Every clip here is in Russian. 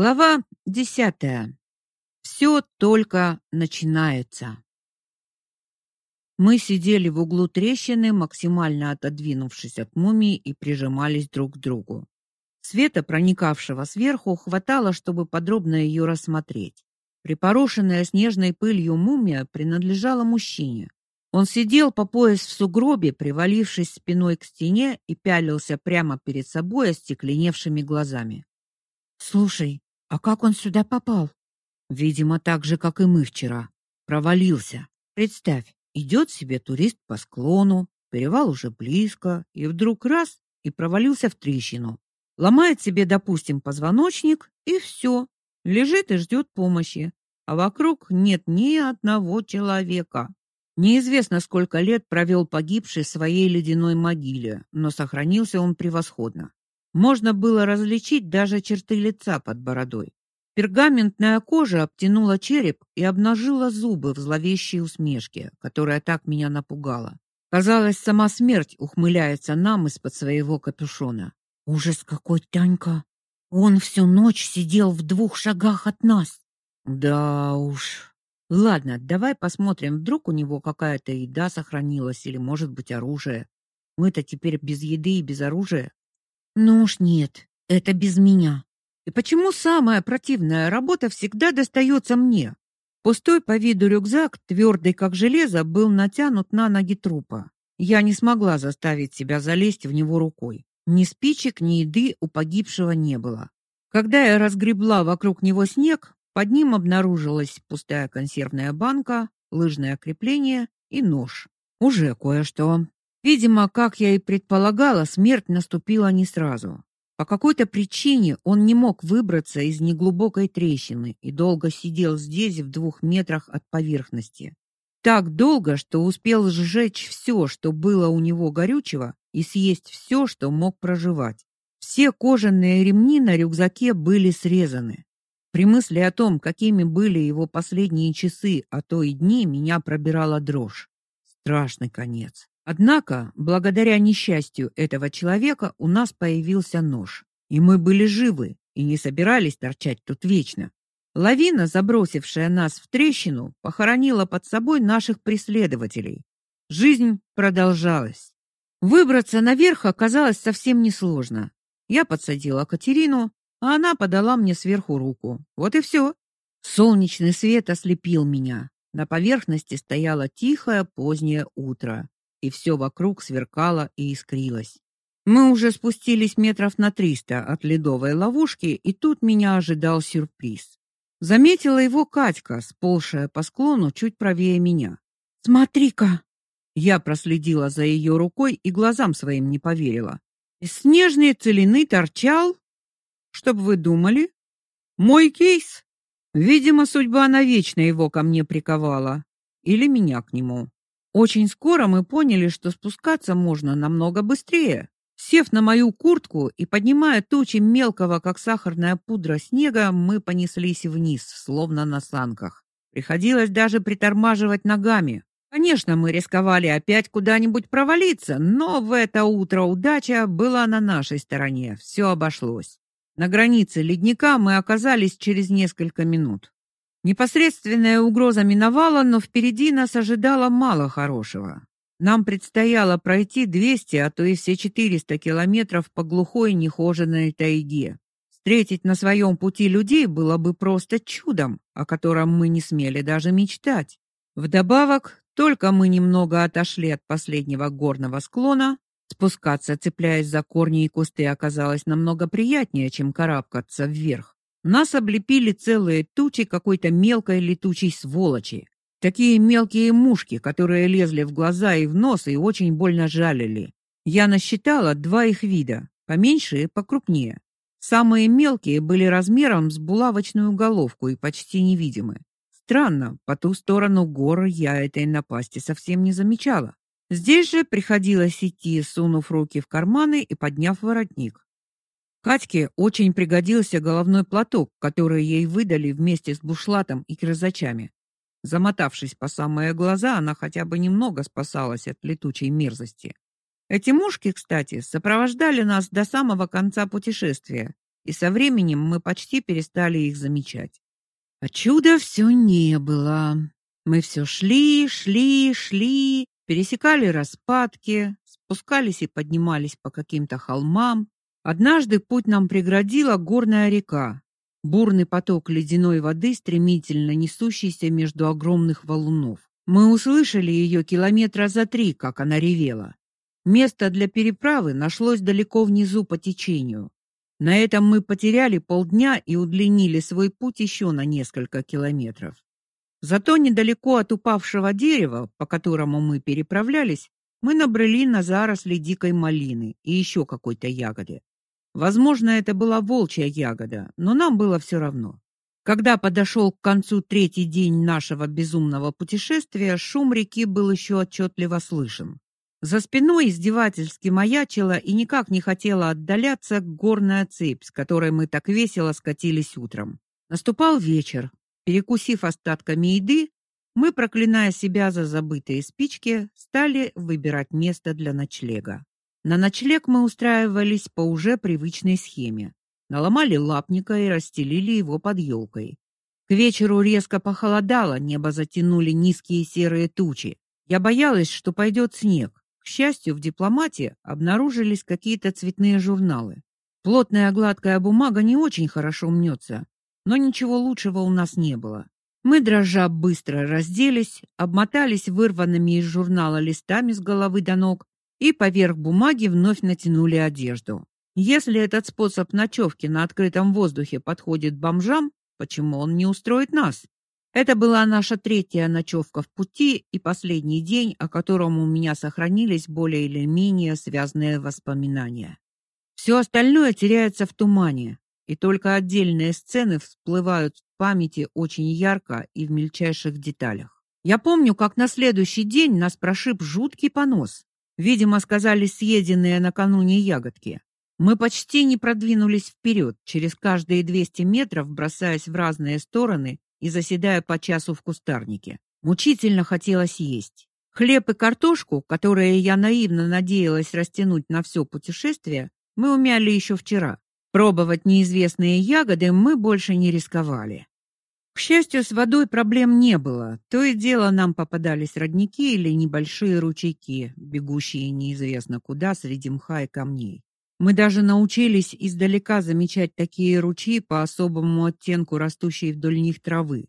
Глава десятая. Все только начинается. Мы сидели в углу трещины, максимально отодвинувшись от мумии и прижимались друг к другу. Света, проникавшего сверху, хватало, чтобы подробно ее рассмотреть. Припорошенная снежной пылью мумия принадлежала мужчине. Он сидел по пояс в сугробе, привалившись спиной к стене и пялился прямо перед собой остекленевшими глазами. Слушай, а как он сюда попал? Видимо, так же, как и мы вчера. Провалился. Представь, идет себе турист по склону, перевал уже близко, и вдруг раз и провалился в трещину. Ломает себе, допустим, позвоночник, и все. Лежит и ждет помощи. А вокруг нет ни одного человека. Неизвестно, сколько лет провел погибший в своей ледяной могиле, но сохранился он превосходно. Можно было различить даже черты лица под бородой. Пергаментная кожа обтянула череп и обнажила зубы в зловещей усмешке, которая так меня напугала. Казалось, сама смерть ухмыляется нам из-под своего капюшона. Ужас какой, Танька! Он всю ночь сидел в двух шагах от нас. Да уж. Ладно, давай посмотрим, вдруг у него какая-то еда сохранилась или, может быть, оружие. Мы-то теперь без еды и без оружия. Ну уж нет, это без меня. И почему самая противная работа всегда достается мне? Пустой по виду рюкзак, твердый как железо, был натянут на ноги трупа. Я не смогла заставить себя залезть в него рукой. Ни спичек, ни еды у погибшего не было. Когда я разгребла вокруг него снег, под ним обнаружилась пустая консервная банка, лыжное крепление и нож. Уже кое-что. Видимо, как я и предполагала, смерть наступила не сразу. По какой-то причине он не мог выбраться из неглубокой трещины и долго сидел здесь в двух метрах от поверхности. Так долго, что успел сжечь все, что было у него горючего, и съесть все, что мог проживать. Все кожаные ремни на рюкзаке были срезаны. При мысли о том, какими были его последние часы, а то и дни, меня пробирала дрожь. Страшный конец. Однако, благодаря несчастью этого человека, у нас появился нож, и мы были живы и не собирались торчать тут вечно. Лавина, забросившая нас в трещину, похоронила под собой наших преследователей. Жизнь продолжалась. Выбраться наверх оказалось совсем несложно. Я подсадила Катерину, а она подала мне сверху руку. Вот и все. Солнечный свет ослепил меня. На поверхности стояло тихое позднее утро и все вокруг сверкало и искрилось. Мы уже спустились метров на триста от ледовой ловушки, и тут меня ожидал сюрприз. Заметила его Катька, сползшая по склону чуть правее меня. "Смотри-ка!" Я проследила за ее рукой и глазам своим не поверила. Из снежной целины торчал, чтоб вы думали, мой кейс. Видимо, судьба навечно его ко мне приковала или меня к нему. Очень скоро мы поняли, что спускаться можно намного быстрее. Сев на мою куртку и поднимая тучи мелкого, как сахарная пудра снега, мы понеслись вниз, словно на санках. Приходилось даже притормаживать ногами. Конечно, мы рисковали опять куда-нибудь провалиться, но в это утро удача была на нашей стороне. Все обошлось. На границе ледника мы оказались через несколько минут. Непосредственная угроза миновала, но впереди нас ожидало мало хорошего. Нам предстояло пройти 200, а то и все 400 километров по глухой нехоженной тайге. Встретить на своем пути людей было бы просто чудом, о котором мы не смели даже мечтать. Вдобавок, только мы немного отошли от последнего горного склона, спускаться, цепляясь за корни и кусты, оказалось намного приятнее, чем карабкаться вверх. Нас облепили целые тучи какой-то мелкой летучей сволочи. Такие мелкие мушки, которые лезли в глаза и в нос и очень больно жалили. Я насчитала два их вида, поменьше и покрупнее. Самые мелкие были размером с булавочную головку и почти невидимы. Странно, по ту сторону гор я этой напасти совсем не замечала. Здесь же приходилось идти, сунув руки в карманы и подняв воротник. Катьке очень пригодился головной платок, который ей выдали вместе с бушлатом и крызачами. Замотавшись по самые глаза, она хотя бы немного спасалась от летучей мерзости. Эти мушки, кстати, сопровождали нас до самого конца путешествия, и со временем мы почти перестали их замечать. А чуда все не было. Мы все шли, шли, шли, пересекали распадки, спускались и поднимались по каким-то холмам. Однажды путь нам преградила горная река, бурный поток ледяной воды, стремительно несущийся между огромных валунов. Мы услышали ее километра за три, как она ревела. Место для переправы нашлось далеко внизу по течению. На этом мы потеряли полдня и удлинили свой путь еще на несколько километров. Зато недалеко от упавшего дерева, по которому мы переправлялись, мы набрели на заросли дикой малины и еще какой-то ягоды. Возможно, это была волчья ягода, но нам было все равно. Когда подошел к концу третий день нашего безумного путешествия, шум реки был еще отчетливо слышен. За спиной издевательски маячила и никак не хотела отдаляться горная цепь, с которой мы так весело скатились утром. Наступал вечер. Перекусив остатками еды, мы, проклиная себя за забытые спички, стали выбирать место для ночлега. На ночлег мы устраивались по уже привычной схеме. Наломали лапника и расстелили его под елкой. К вечеру резко похолодало, небо затянули низкие серые тучи. Я боялась, что пойдет снег. К счастью, в дипломате обнаружились какие-то цветные журналы. Плотная гладкая бумага не очень хорошо мнется, но ничего лучшего у нас не было. Мы дрожа быстро разделись, обмотались вырванными из журнала листами с головы до ног и поверх бумаги вновь натянули одежду. Если этот способ ночевки на открытом воздухе подходит бомжам, почему он не устроит нас? Это была наша третья ночевка в пути и последний день, о котором у меня сохранились более или менее связанные воспоминания. Все остальное теряется в тумане, и только отдельные сцены всплывают в памяти очень ярко и в мельчайших деталях. Я помню, как на следующий день нас прошиб жуткий понос. Видимо, сказались съеденные накануне ягодки. Мы почти не продвинулись вперед, через каждые 200 метров бросаясь в разные стороны и заседая по часу в кустарнике. Мучительно хотелось есть. Хлеб и картошку, которые я наивно надеялась растянуть на все путешествие, мы умяли еще вчера. Пробовать неизвестные ягоды мы больше не рисковали. К счастью, с водой проблем не было. То и дело нам попадались родники или небольшие ручейки, бегущие неизвестно куда среди мха и камней. Мы даже научились издалека замечать такие ручьи по особому оттенку растущей вдоль них травы.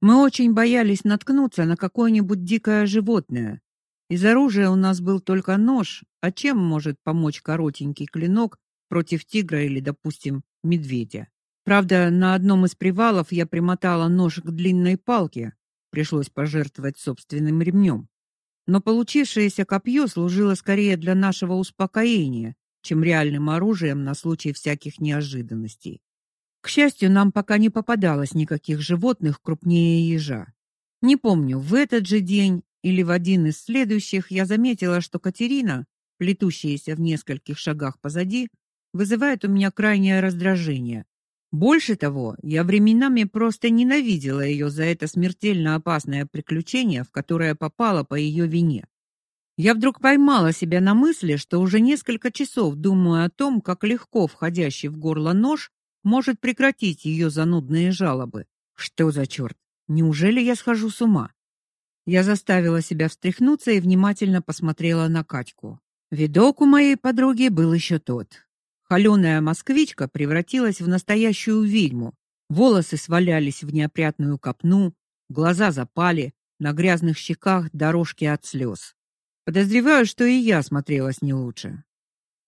Мы очень боялись наткнуться на какое-нибудь дикое животное. Из оружия у нас был только нож, а чем может помочь коротенький клинок против тигра или, допустим, медведя? Правда, на одном из привалов я примотала нож к длинной палке, пришлось пожертвовать собственным ремнем. Но получившееся копье служило скорее для нашего успокоения, чем реальным оружием на случай всяких неожиданностей. К счастью, нам пока не попадалось никаких животных крупнее ежа. Не помню, в этот же день или в один из следующих я заметила, что Катерина, плетущаяся в нескольких шагах позади, вызывает у меня крайнее раздражение. Больше того, я временами просто ненавидела ее за это смертельно опасное приключение, в которое попала по ее вине. Я вдруг поймала себя на мысли, что уже несколько часов думаю о том, как легко входящий в горло нож может прекратить ее занудные жалобы. Что за черт? Неужели я схожу с ума? Я заставила себя встряхнуться и внимательно посмотрела на Катьку. Видок у моей подруги был еще тот. Холеная москвичка превратилась в настоящую ведьму. Волосы свалялись в неопрятную копну, глаза запали, на грязных щеках дорожки от слез. Подозреваю, что и я смотрелась не лучше.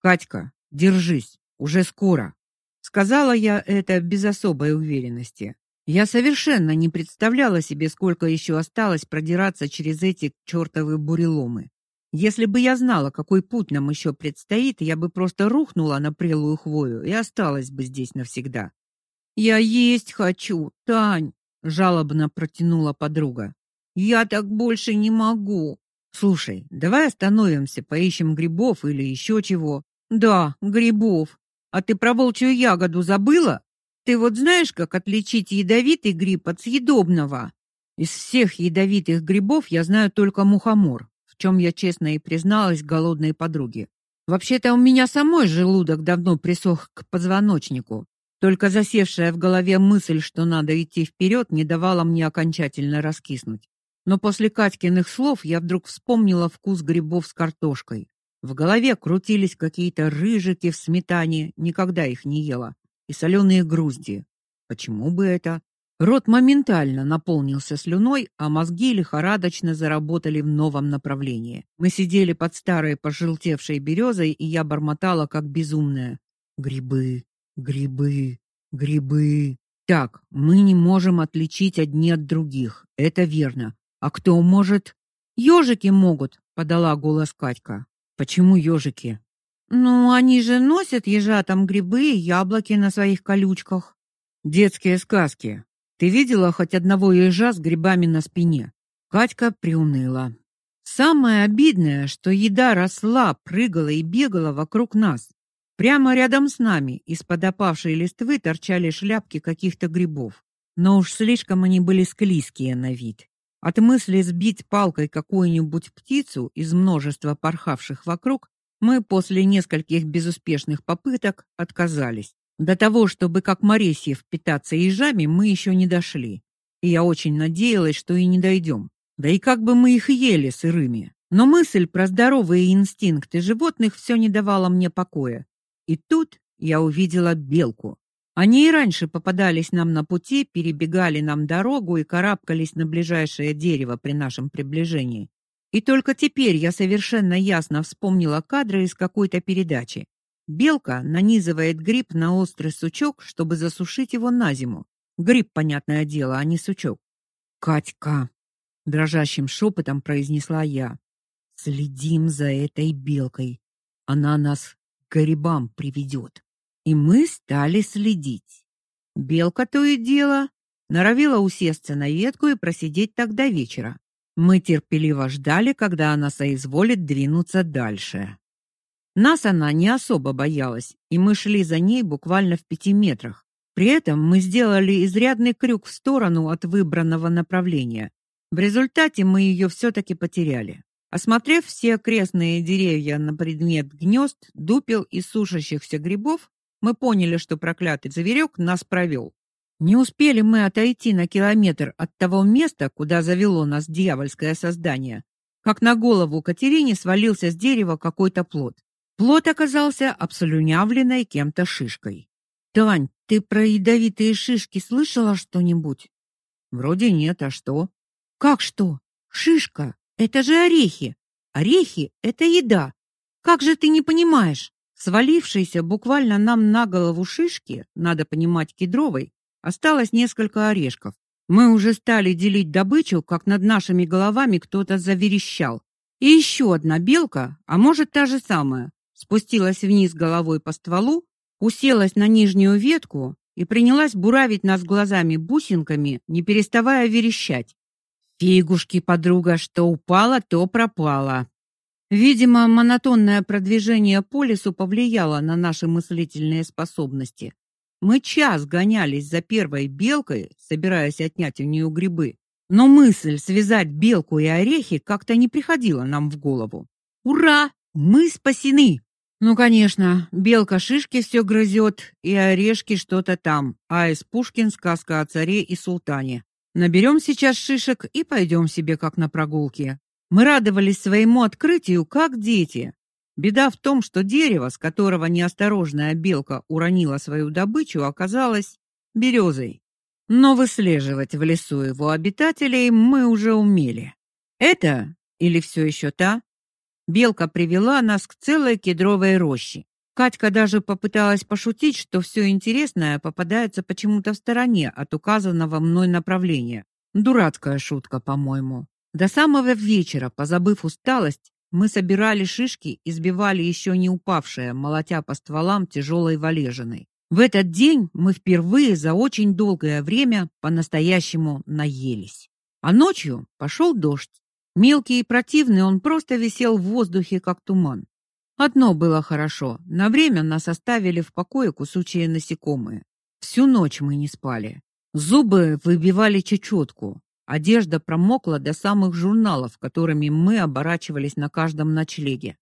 Катька, держись, уже скоро, сказала я это без особой уверенности. Я совершенно не представляла себе, сколько еще осталось продираться через эти чертовы буреломы. Если бы я знала, какой путь нам еще предстоит, я бы просто рухнула на прелую хвою и осталась бы здесь навсегда. Я есть хочу, Тань, жалобно протянула подруга. Я так больше не могу. Слушай, давай остановимся, поищем грибов или еще чего. Да, грибов. А ты про волчью ягоду забыла? Ты вот знаешь, как отличить ядовитый гриб от съедобного? Из всех ядовитых грибов я знаю только мухомор чем я честно и призналась голодной подруге. Вообще-то у меня самой желудок давно присох к позвоночнику. Только засевшая в голове мысль, что надо идти вперед, не давала мне окончательно раскиснуть. Но после Катькиных слов я вдруг вспомнила вкус грибов с картошкой. В голове крутились какие-то рыжики в сметане, никогда их не ела, и соленые грузди. Почему бы это? Рот моментально наполнился слюной, а мозги лихорадочно заработали в новом направлении. Мы сидели под старой пожелтевшей березой, и я бормотала как безумная: "Грибы, грибы, грибы". Так, мы не можем отличить одни от других. Это верно. А кто может? Ёжики могут, подала голос Катька. Почему ёжики? Ну, они же носят ежатам грибы и яблоки на своих колючках. Детские сказки. Ты видела хоть одного ежа с грибами на спине? Катька приуныла. Самое обидное, что еда росла, прыгала и бегала вокруг нас. Прямо рядом с нами из-под опавшей листвы торчали шляпки каких-то грибов. Но уж слишком они были склизкие на вид. От мысли сбить палкой какую-нибудь птицу из множества порхавших вокруг мы после нескольких безуспешных попыток отказались. До того, чтобы как Моресьев питаться ежами, мы еще не дошли. И я очень надеялась, что и не дойдем. Да и как бы мы их ели сырыми. Но мысль про здоровые инстинкты животных все не давала мне покоя. И тут я увидела белку. Они и раньше попадались нам на пути, перебегали нам дорогу и карабкались на ближайшее дерево при нашем приближении. И только теперь я совершенно ясно вспомнила кадры из какой-то передачи. Белка нанизывает гриб на острый сучок, чтобы засушить его на зиму. Гриб, понятное дело, а не сучок. Катька, дрожащим шепотом произнесла я. Следим за этой белкой. Она нас к грибам приведет. И мы стали следить. Белка то и дело норовила усесться на ветку и просидеть так до вечера. Мы терпеливо ждали, когда она соизволит двинуться дальше. Нас она не особо боялась, и мы шли за ней буквально в пяти метрах. При этом мы сделали изрядный крюк в сторону от выбранного направления. В результате мы ее все таки потеряли. Осмотрев все окрестные деревья на предмет гнезд, дупел и сушащихся грибов, мы поняли, что проклятый зверек нас провел. Не успели мы отойти на километр от того места, куда завело нас дьявольское создание, как на голову Катерине свалился с дерева какой-то плод. Плод оказался обслюнявленной кем-то шишкой. Тань, ты про ядовитые шишки слышала что-нибудь? Вроде нет, а что? Как что? Шишка это же орехи. Орехи это еда. Как же ты не понимаешь? Свалившейся буквально нам на голову шишки, надо понимать, кедровой, осталось несколько орешков. Мы уже стали делить добычу, как над нашими головами кто-то заверещал. И еще одна белка, а может та же самая, спустилась вниз головой по стволу, уселась на нижнюю ветку и принялась буравить нас глазами бусинками, не переставая верещать. Фигушки, подруга, что упало, то пропало. Видимо, монотонное продвижение по лесу повлияло на наши мыслительные способности. Мы час гонялись за первой белкой, собираясь отнять у нее грибы, но мысль связать белку и орехи как-то не приходила нам в голову. Ура! Мы спасены! Ну, конечно, белка шишки все грызет, и орешки что-то там, а из Пушкин сказка о царе и султане. Наберем сейчас шишек и пойдем себе как на прогулке. Мы радовались своему открытию, как дети. Беда в том, что дерево, с которого неосторожная белка уронила свою добычу, оказалось березой. Но выслеживать в лесу его обитателей мы уже умели. Это или все еще та Белка привела нас к целой кедровой роще. Катька даже попыталась пошутить, что все интересное попадается почему-то в стороне от указанного мной направления. Дурацкая шутка, по-моему. До самого вечера, позабыв усталость, мы собирали шишки и сбивали еще не упавшие, молотя по стволам тяжелой валежиной. В этот день мы впервые за очень долгое время по-настоящему наелись. А ночью пошел дождь. Мелкий и противный, он просто висел в воздухе, как туман. Одно было хорошо: на время нас оставили в покое кусучие насекомые. Всю ночь мы не спали. Зубы выбивали чечетку. Одежда промокла до самых журналов, которыми мы оборачивались на каждом ночлеге.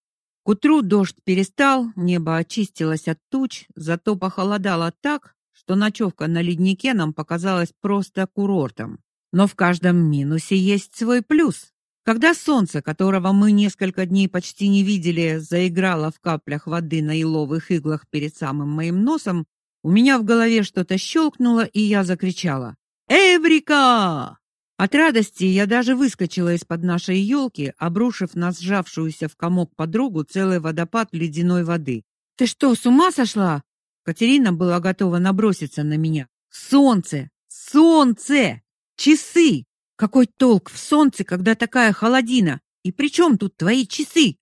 К утру дождь перестал, небо очистилось от туч, зато похолодало так, что ночевка на леднике нам показалась просто курортом. Но в каждом минусе есть свой плюс. Когда солнце, которого мы несколько дней почти не видели, заиграло в каплях воды на еловых иглах перед самым моим носом, у меня в голове что-то щелкнуло, и я закричала: "Эврика!" От радости я даже выскочила из-под нашей елки, обрушив на сжавшуюся в комок подругу целый водопад ледяной воды. "Ты что, с ума сошла?" Катерина была готова наброситься на меня. "Солнце! Солнце! Часы! Какой толк в солнце, когда такая холодина? И при чем тут твои часы?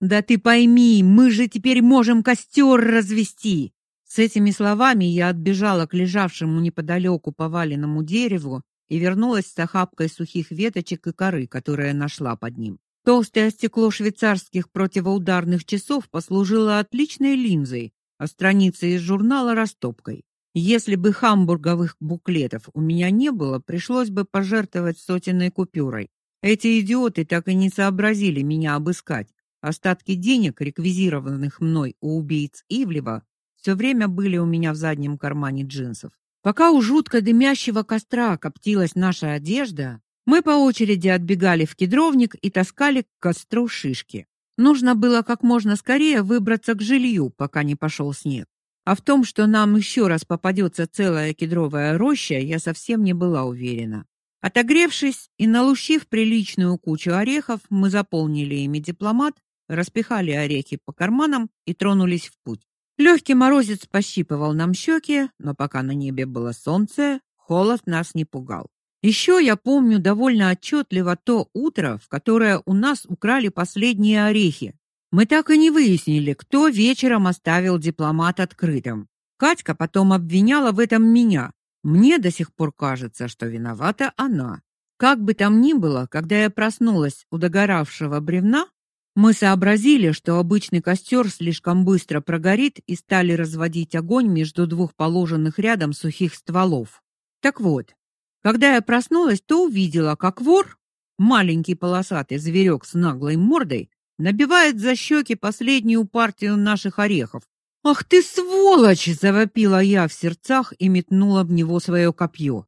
Да ты пойми, мы же теперь можем костер развести. С этими словами я отбежала к лежавшему неподалеку поваленному дереву и вернулась с охапкой сухих веточек и коры, которые нашла под ним. Толстое стекло швейцарских противоударных часов послужило отличной линзой, а страницы из журнала растопкой. Если бы хамбурговых буклетов у меня не было, пришлось бы пожертвовать сотенной купюрой. Эти идиоты так и не сообразили меня обыскать. Остатки денег, реквизированных мной у убийц Ивлева, все время были у меня в заднем кармане джинсов. Пока у жутко дымящего костра коптилась наша одежда, мы по очереди отбегали в кедровник и таскали к костру шишки. Нужно было как можно скорее выбраться к жилью, пока не пошел снег. А в том, что нам еще раз попадется целая кедровая роща, я совсем не была уверена. Отогревшись и налущив приличную кучу орехов, мы заполнили ими дипломат, распихали орехи по карманам и тронулись в путь. Легкий морозец пощипывал нам щеки, но пока на небе было солнце, холод нас не пугал. Еще я помню довольно отчетливо то утро, в которое у нас украли последние орехи, мы так и не выяснили, кто вечером оставил дипломат открытым. Катька потом обвиняла в этом меня. Мне до сих пор кажется, что виновата она. Как бы там ни было, когда я проснулась у догоравшего бревна, мы сообразили, что обычный костер слишком быстро прогорит и стали разводить огонь между двух положенных рядом сухих стволов. Так вот, когда я проснулась, то увидела, как вор, маленький полосатый зверек с наглой мордой, набивает за щеки последнюю партию наших орехов. Ах ты сволочь, завопила я в сердцах и метнула в него свое копье.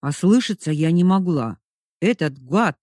А слышаться я не могла. Этот гад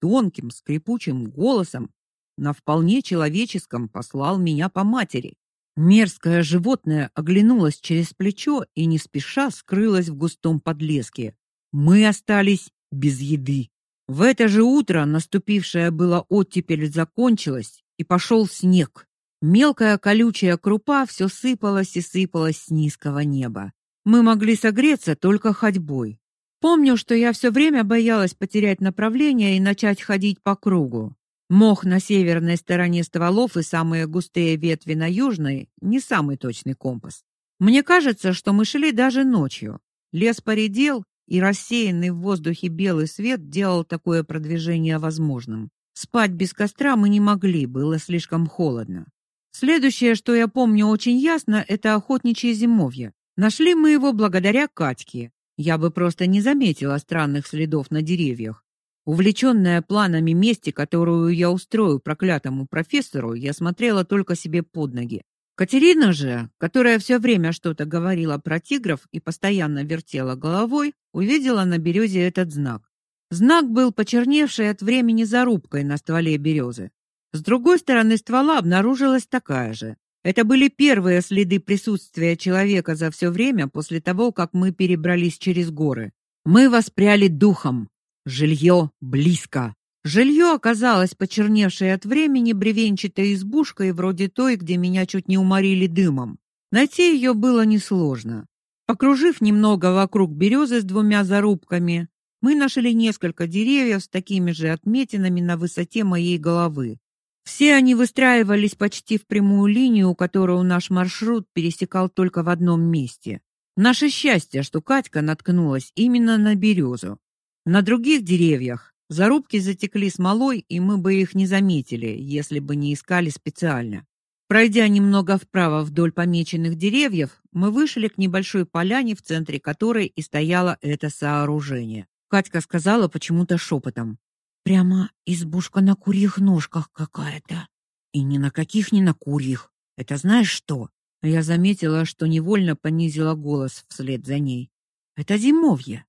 тонким скрипучим голосом на вполне человеческом послал меня по матери. Мерзкое животное оглянулось через плечо и не спеша скрылось в густом подлеске. Мы остались без еды. В это же утро наступившая была оттепель закончилась, и пошел снег. Мелкая колючая крупа все сыпалась и сыпалась с низкого неба. Мы могли согреться только ходьбой. Помню, что я все время боялась потерять направление и начать ходить по кругу. Мох на северной стороне стволов и самые густые ветви на южной не самый точный компас. Мне кажется, что мы шли даже ночью. Лес поредел, и рассеянный в воздухе белый свет делал такое продвижение возможным. Спать без костра мы не могли, было слишком холодно. Следующее, что я помню очень ясно, это охотничье зимовье. Нашли мы его благодаря Катьке. Я бы просто не заметила странных следов на деревьях. Увлеченная планами мести, которую я устрою проклятому профессору, я смотрела только себе под ноги. Катерина же, которая все время что-то говорила про тигров и постоянно вертела головой, увидела на березе этот знак. Знак был почерневший от времени зарубкой на стволе березы. С другой стороны ствола обнаружилась такая же. Это были первые следы присутствия человека за все время после того, как мы перебрались через горы. Мы воспряли духом. Жилье близко. Жилье оказалось почерневшей от времени бревенчатой избушкой вроде той, где меня чуть не уморили дымом. Найти ее было несложно. Покружив немного вокруг березы с двумя зарубками, мы нашли несколько деревьев с такими же отметинами на высоте моей головы. Все они выстраивались почти в прямую линию, которую наш маршрут пересекал только в одном месте. Наше счастье, что Катька наткнулась именно на березу. На других деревьях Зарубки затекли смолой, и мы бы их не заметили, если бы не искали специально. Пройдя немного вправо вдоль помеченных деревьев, мы вышли к небольшой поляне, в центре которой и стояло это сооружение. Катька сказала почему-то шепотом. «Прямо избушка на курьих ножках какая-то. И ни на каких, ни на курьих. Это знаешь что? Я заметила, что невольно понизила голос вслед за ней. Это зимовье.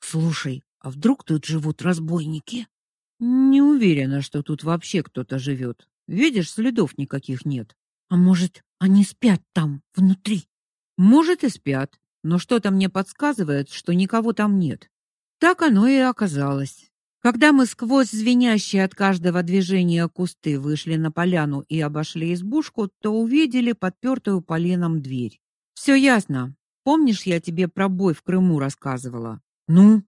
Слушай, а вдруг тут живут разбойники? Не уверена, что тут вообще кто-то живет. Видишь, следов никаких нет. А может, они спят там внутри? Может и спят, но что-то мне подсказывает, что никого там нет. Так оно и оказалось. Когда мы сквозь звенящие от каждого движения кусты вышли на поляну и обошли избушку, то увидели подпертую поленом дверь. Все ясно. Помнишь, я тебе про бой в Крыму рассказывала? Ну,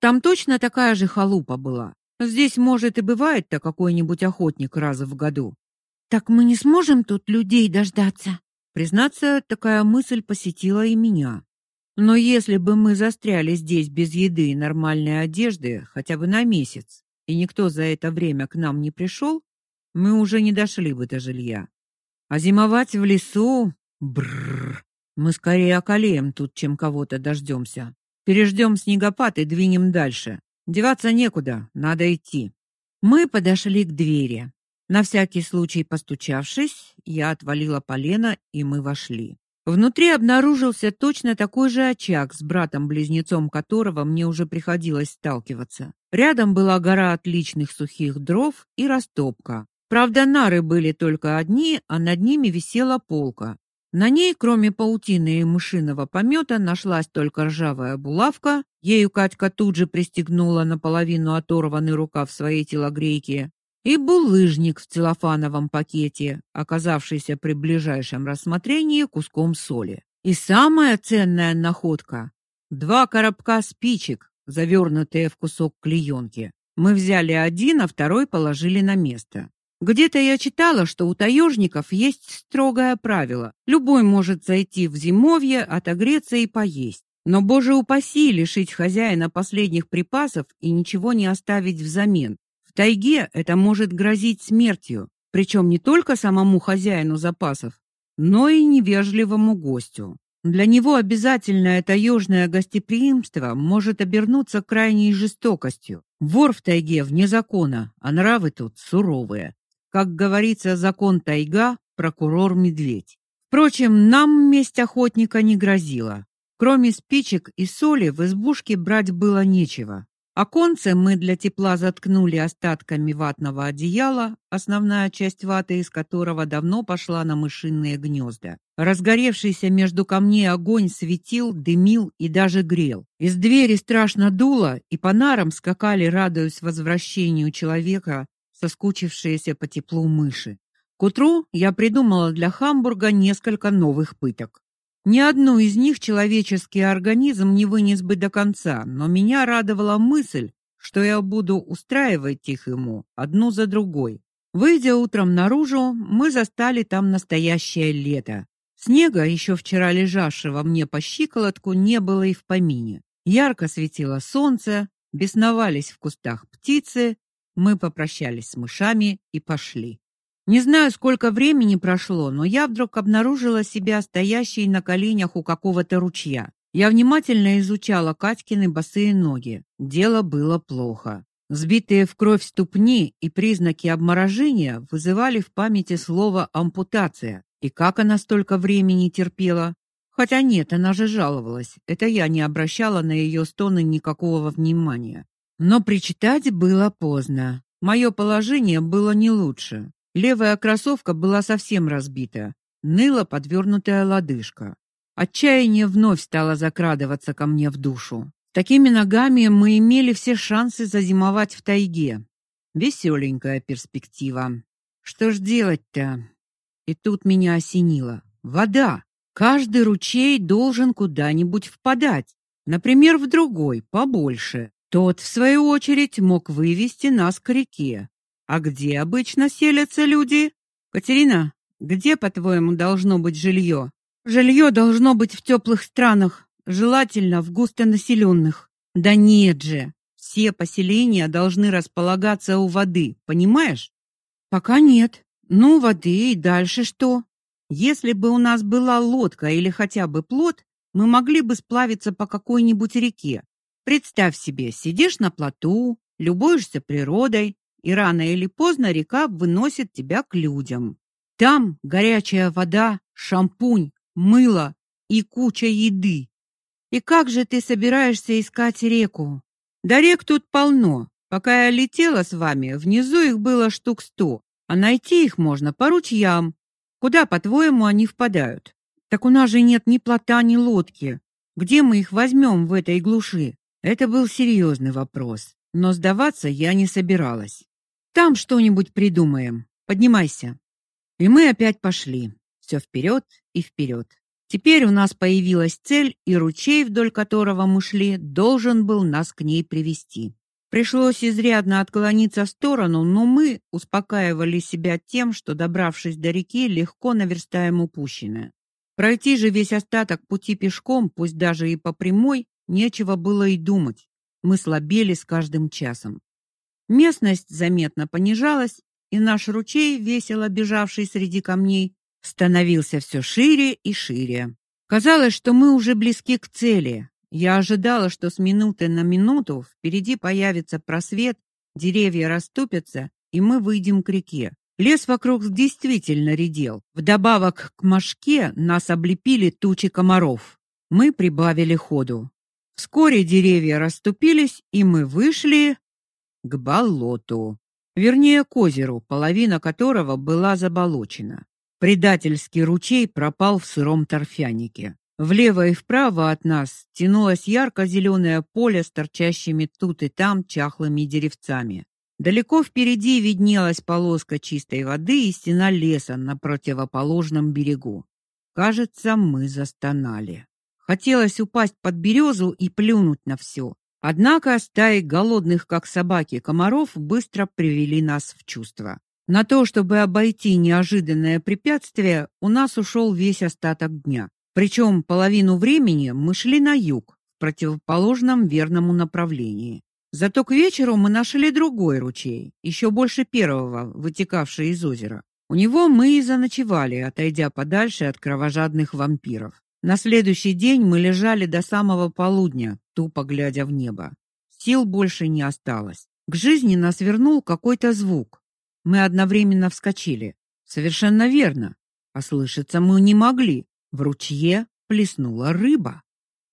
там точно такая же халупа была. Здесь, может, и бывает-то какой-нибудь охотник раз в году. Так мы не сможем тут людей дождаться. Признаться, такая мысль посетила и меня. Но если бы мы застряли здесь без еды и нормальной одежды хотя бы на месяц, и никто за это время к нам не пришел, мы уже не дошли бы до жилья. А зимовать в лесу, бррр, мы скорее околеем тут, чем кого-то дождемся. Переждем снегопад и двинем дальше. Деваться некуда, надо идти. Мы подошли к двери. На всякий случай постучавшись, я отвалила полено, и мы вошли. Внутри обнаружился точно такой же очаг с братом-близнецом которого мне уже приходилось сталкиваться. Рядом была гора отличных сухих дров и растопка. Правда, нары были только одни, а над ними висела полка. На ней, кроме паутины и мышиного помета, нашлась только ржавая булавка. Ею Катька тут же пристегнула наполовину оторванный рукав своей телогрейки, и булыжник в целлофановом пакете, оказавшийся при ближайшем рассмотрении куском соли. И самая ценная находка два коробка спичек, завернутые в кусок клеенки. Мы взяли один, а второй положили на место. Где-то я читала, что у таежников есть строгое правило: любой может зайти в зимовье, отогреться и поесть. Но боже упаси лишить хозяина последних припасов и ничего не оставить взамен тайге это может грозить смертью, причем не только самому хозяину запасов, но и невежливому гостю. Для него обязательное таежное гостеприимство может обернуться крайней жестокостью. Вор в тайге вне закона, а нравы тут суровые. Как говорится, закон тайга, прокурор медведь. Впрочем, нам месть охотника не грозила. Кроме спичек и соли в избушке брать было нечего. Оконце мы для тепла заткнули остатками ватного одеяла, основная часть ваты из которого давно пошла на мышиные гнезда. Разгоревшийся между камней огонь светил, дымил и даже грел. Из двери страшно дуло, и по нарам скакали, радуясь возвращению человека, соскучившиеся по теплу мыши. К утру я придумала для Хамбурга несколько новых пыток. Ни одну из них человеческий организм не вынес бы до конца, но меня радовала мысль, что я буду устраивать их ему одну за другой. Выйдя утром наружу, мы застали там настоящее лето. Снега, еще вчера лежавшего мне по щиколотку, не было и в помине. Ярко светило солнце, бесновались в кустах птицы, мы попрощались с мышами и пошли. Не знаю, сколько времени прошло, но я вдруг обнаружила себя стоящей на коленях у какого-то ручья. Я внимательно изучала Катькины босые ноги. Дело было плохо. Сбитые в кровь ступни и признаки обморожения вызывали в памяти слово ампутация. И как она столько времени терпела? Хотя нет, она же жаловалась. Это я не обращала на ее стоны никакого внимания. Но причитать было поздно. Мое положение было не лучше. Левая кроссовка была совсем разбита, ныла подвернутая лодыжка. Отчаяние вновь стало закрадываться ко мне в душу. Такими ногами мы имели все шансы зазимовать в тайге. Веселенькая перспектива. Что ж делать-то? И тут меня осенило. Вода. Каждый ручей должен куда-нибудь впадать, например, в другой, побольше. Тот в свою очередь мог вывести нас к реке, а где обычно селятся люди? Катерина, где, по-твоему, должно быть жилье? Жилье должно быть в теплых странах, желательно в густонаселенных. Да нет же. Все поселения должны располагаться у воды, понимаешь? Пока нет. Ну, воды и дальше что? Если бы у нас была лодка или хотя бы плот, мы могли бы сплавиться по какой-нибудь реке. Представь себе, сидишь на плоту, любуешься природой, и рано или поздно река выносит тебя к людям. Там горячая вода, шампунь, мыло и куча еды. И как же ты собираешься искать реку? Да рек тут полно. Пока я летела с вами, внизу их было штук сто, а найти их можно по ручьям. Куда, по-твоему, они впадают? Так у нас же нет ни плота, ни лодки. Где мы их возьмем в этой глуши? Это был серьезный вопрос, но сдаваться я не собиралась. Там что-нибудь придумаем. Поднимайся. И мы опять пошли. Все вперед и вперед. Теперь у нас появилась цель, и ручей, вдоль которого мы шли, должен был нас к ней привести. Пришлось изрядно отклониться в сторону, но мы успокаивали себя тем, что, добравшись до реки, легко наверстаем упущенное. Пройти же весь остаток пути пешком, пусть даже и по прямой, нечего было и думать. Мы слабели с каждым часом. Местность заметно понижалась, и наш ручей, весело бежавший среди камней, становился все шире и шире. Казалось, что мы уже близки к цели. Я ожидала, что с минуты на минуту впереди появится просвет, деревья расступятся, и мы выйдем к реке. Лес вокруг действительно редел. Вдобавок к мошке нас облепили тучи комаров. Мы прибавили ходу. Вскоре деревья расступились, и мы вышли к болоту, вернее, к озеру, половина которого была заболочена. Предательский ручей пропал в сыром торфянике. Влево и вправо от нас тянулось ярко зеленое поле с торчащими тут и там чахлыми деревцами. Далеко впереди виднелась полоска чистой воды и стена леса на противоположном берегу. Кажется, мы застонали. Хотелось упасть под березу и плюнуть на все. Однако стаи голодных, как собаки, комаров быстро привели нас в чувство. На то, чтобы обойти неожиданное препятствие, у нас ушел весь остаток дня. Причем половину времени мы шли на юг, в противоположном верному направлении. Зато к вечеру мы нашли другой ручей, еще больше первого, вытекавший из озера. У него мы и заночевали, отойдя подальше от кровожадных вампиров. На следующий день мы лежали до самого полудня, тупо глядя в небо. Сил больше не осталось. К жизни нас вернул какой-то звук. Мы одновременно вскочили. Совершенно верно. Послышаться мы не могли. В ручье плеснула рыба.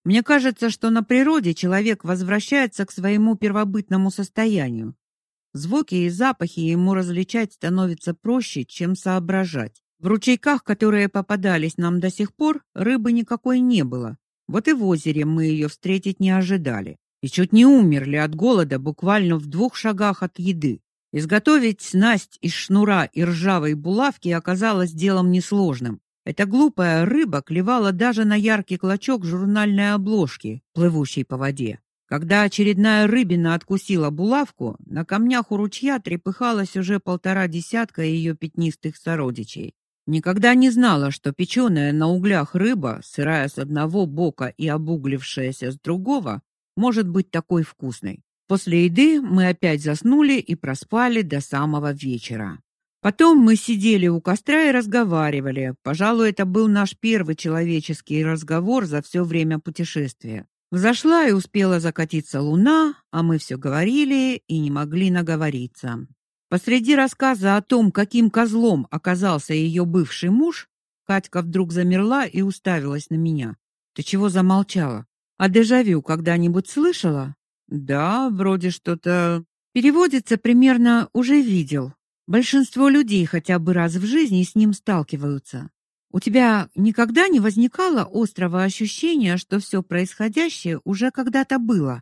Мне кажется, что на природе человек возвращается к своему первобытному состоянию. Звуки и запахи ему различать становится проще, чем соображать. В ручейках, которые попадались нам до сих пор, рыбы никакой не было. Вот и в озере мы ее встретить не ожидали. И чуть не умерли от голода буквально в двух шагах от еды. Изготовить снасть из шнура и ржавой булавки оказалось делом несложным. Эта глупая рыба клевала даже на яркий клочок журнальной обложки, плывущей по воде. Когда очередная рыбина откусила булавку, на камнях у ручья трепыхалось уже полтора десятка ее пятнистых сородичей. Никогда не знала, что печеная на углях рыба, сырая с одного бока и обуглившаяся с другого, может быть такой вкусной. После еды мы опять заснули и проспали до самого вечера. Потом мы сидели у костра и разговаривали. Пожалуй, это был наш первый человеческий разговор за все время путешествия. Взошла и успела закатиться луна, а мы все говорили и не могли наговориться. Посреди рассказа о том, каким козлом оказался ее бывший муж, Катька вдруг замерла и уставилась на меня. Ты чего замолчала? А дежавю когда-нибудь слышала? Да, вроде что-то переводится примерно уже видел. Большинство людей хотя бы раз в жизни с ним сталкиваются. У тебя никогда не возникало острого ощущения, что все происходящее уже когда-то было?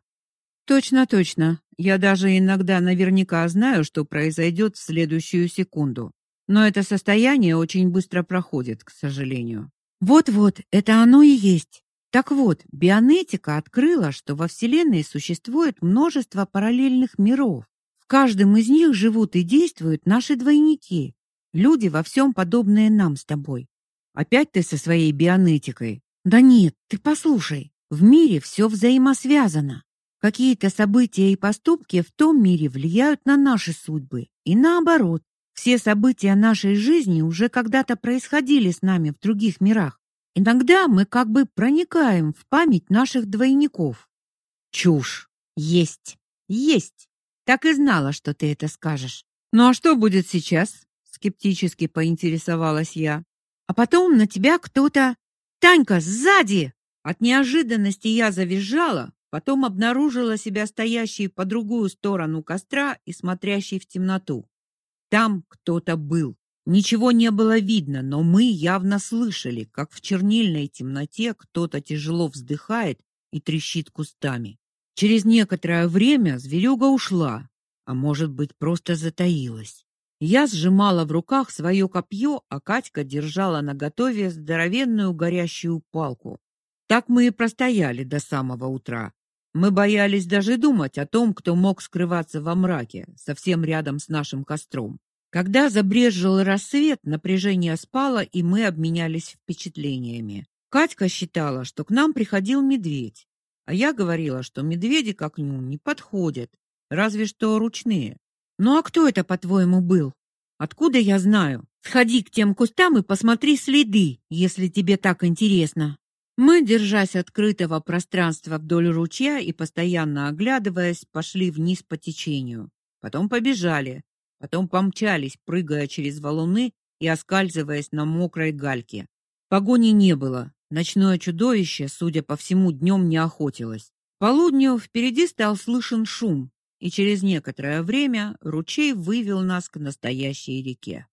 Точно, точно. Я даже иногда наверняка знаю, что произойдет в следующую секунду. Но это состояние очень быстро проходит, к сожалению. Вот-вот, это оно и есть. Так вот, бионетика открыла, что во Вселенной существует множество параллельных миров. В каждом из них живут и действуют наши двойники, люди во всем подобные нам с тобой. Опять ты со своей бионетикой? Да нет, ты послушай. В мире все взаимосвязано. Какие-то события и поступки в том мире влияют на наши судьбы, и наоборот. Все события нашей жизни уже когда-то происходили с нами в других мирах. Иногда мы как бы проникаем в память наших двойников. Чушь. Есть. Есть. Так и знала, что ты это скажешь. Ну а что будет сейчас? Скептически поинтересовалась я. А потом на тебя кто-то Танька сзади. От неожиданности я завизжала, потом обнаружила себя стоящей по другую сторону костра и смотрящей в темноту. Там кто-то был. Ничего не было видно, но мы явно слышали, как в чернильной темноте кто-то тяжело вздыхает и трещит кустами. Через некоторое время зверюга ушла, а может быть, просто затаилась. Я сжимала в руках свое копье, а Катька держала наготове здоровенную горящую палку. Так мы и простояли до самого утра. Мы боялись даже думать о том, кто мог скрываться во мраке, совсем рядом с нашим костром. Когда забрезжил рассвет, напряжение спало, и мы обменялись впечатлениями. Катька считала, что к нам приходил медведь, а я говорила, что медведи к окну не подходят, разве что ручные. Ну а кто это, по-твоему, был? Откуда я знаю? Сходи к тем кустам и посмотри следы, если тебе так интересно. Мы, держась открытого пространства вдоль ручья и постоянно оглядываясь, пошли вниз по течению. Потом побежали, Потом помчались, прыгая через валуны и оскальзываясь на мокрой гальке. Погони не было. Ночное чудовище, судя по всему, днем не охотилось. Полудню впереди стал слышен шум, и через некоторое время ручей вывел нас к настоящей реке.